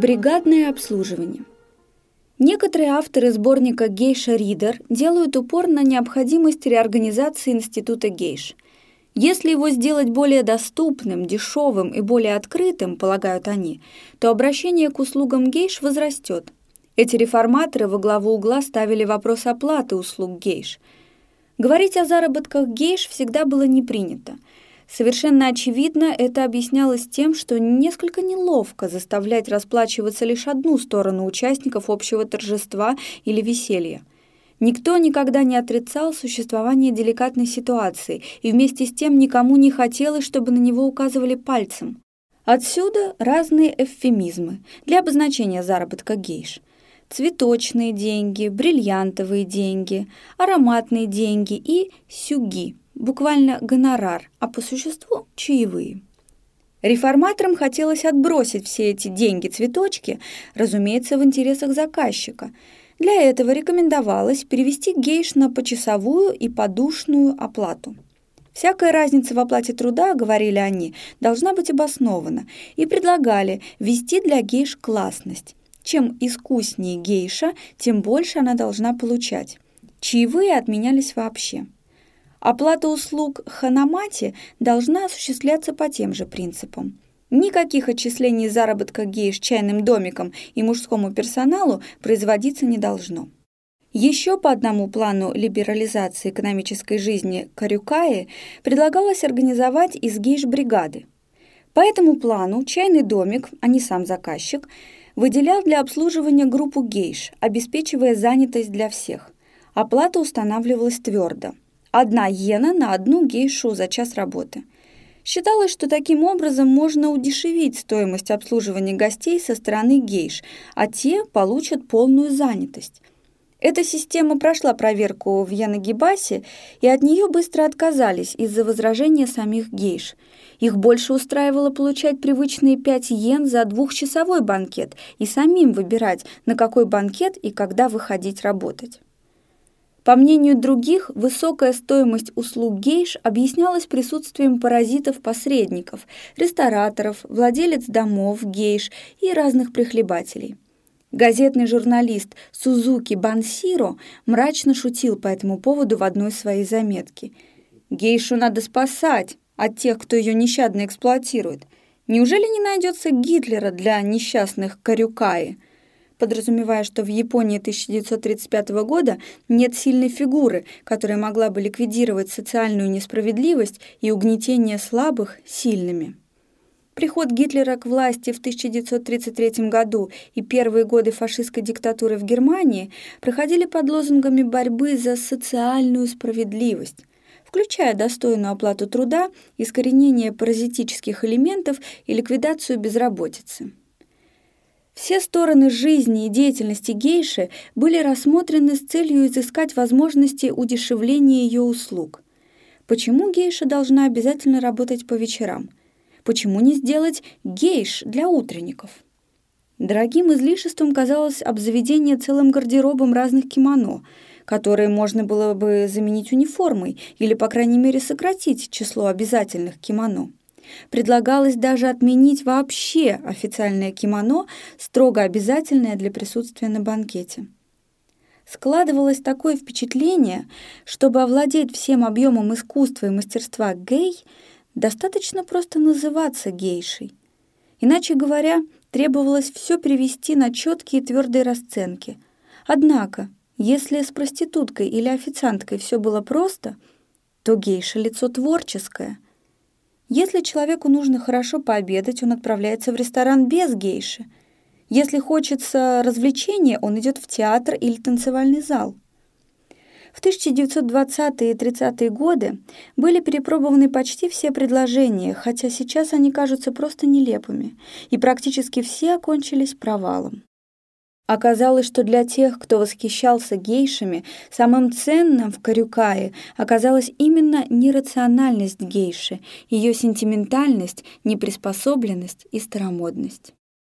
Бригадное обслуживание. Некоторые авторы сборника «Гейша Ридер» делают упор на необходимость реорганизации института гейш. Если его сделать более доступным, дешевым и более открытым, полагают они, то обращение к услугам гейш возрастет. Эти реформаторы во главу угла ставили вопрос оплаты услуг гейш. Говорить о заработках гейш всегда было не принято – Совершенно очевидно, это объяснялось тем, что несколько неловко заставлять расплачиваться лишь одну сторону участников общего торжества или веселья. Никто никогда не отрицал существование деликатной ситуации, и вместе с тем никому не хотелось, чтобы на него указывали пальцем. Отсюда разные эвфемизмы для обозначения заработка гейш. Цветочные деньги, бриллиантовые деньги, ароматные деньги и сюги – буквально гонорар, а по существу чаевые. Реформаторам хотелось отбросить все эти деньги-цветочки, разумеется, в интересах заказчика. Для этого рекомендовалось перевести гейш на почасовую и подушную оплату. Всякая разница в оплате труда, говорили они, должна быть обоснована, и предлагали ввести для гейш классность. Чем искуснее гейша, тем больше она должна получать. Чаевые отменялись вообще. Оплата услуг ханамати должна осуществляться по тем же принципам. Никаких отчислений заработка гейш чайным домикам и мужскому персоналу производиться не должно. Еще по одному плану либерализации экономической жизни Карюкаи предлагалось организовать из гейш-бригады. По этому плану чайный домик, а не сам заказчик, выделял для обслуживания группу гейш, обеспечивая занятость для всех. Оплата устанавливалась твердо – Одна иена на одну гейшу за час работы. Считалось, что таким образом можно удешевить стоимость обслуживания гостей со стороны гейш, а те получат полную занятость. Эта система прошла проверку в Янагибасе, и от нее быстро отказались из-за возражения самих гейш. Их больше устраивало получать привычные 5 йен за двухчасовой банкет и самим выбирать, на какой банкет и когда выходить работать. По мнению других, высокая стоимость услуг гейш объяснялась присутствием паразитов-посредников, рестораторов, владелец домов, гейш и разных прихлебателей. Газетный журналист Сузуки Бансиро мрачно шутил по этому поводу в одной своей заметке. «Гейшу надо спасать от тех, кто ее нещадно эксплуатирует. Неужели не найдется Гитлера для несчастных Карюкаи?» Подразумевая, что в Японии 1935 года нет сильной фигуры, которая могла бы ликвидировать социальную несправедливость и угнетение слабых сильными. Приход Гитлера к власти в 1933 году и первые годы фашистской диктатуры в Германии проходили под лозунгами борьбы за социальную справедливость включая достойную оплату труда, искоренение паразитических элементов и ликвидацию безработицы. Все стороны жизни и деятельности гейши были рассмотрены с целью изыскать возможности удешевления ее услуг. Почему гейша должна обязательно работать по вечерам? Почему не сделать гейш для утренников? Дорогим излишеством казалось обзаведение целым гардеробом разных кимоно, которые можно было бы заменить униформой или, по крайней мере, сократить число обязательных кимоно. Предлагалось даже отменить вообще официальное кимоно, строго обязательное для присутствия на банкете. Складывалось такое впечатление, чтобы овладеть всем объемом искусства и мастерства гей, достаточно просто называться гейшей. Иначе говоря, требовалось все привести на четкие твердые расценки. Однако, если с проституткой или официанткой все было просто, то гейша — лицо творческое — если человеку нужно хорошо пообедать, он отправляется в ресторан без гейши. Если хочется развлечения, он идет в театр или танцевальный зал. В 1920-е и 30-е годы были перепробованы почти все предложения, хотя сейчас они кажутся просто нелепыми, и практически все окончились провалом. Оказалось, что для тех, кто восхищался гейшами, самым ценным в Карюкае оказалась именно нерациональность гейши, ее сентиментальность, неприспособленность и старомодность.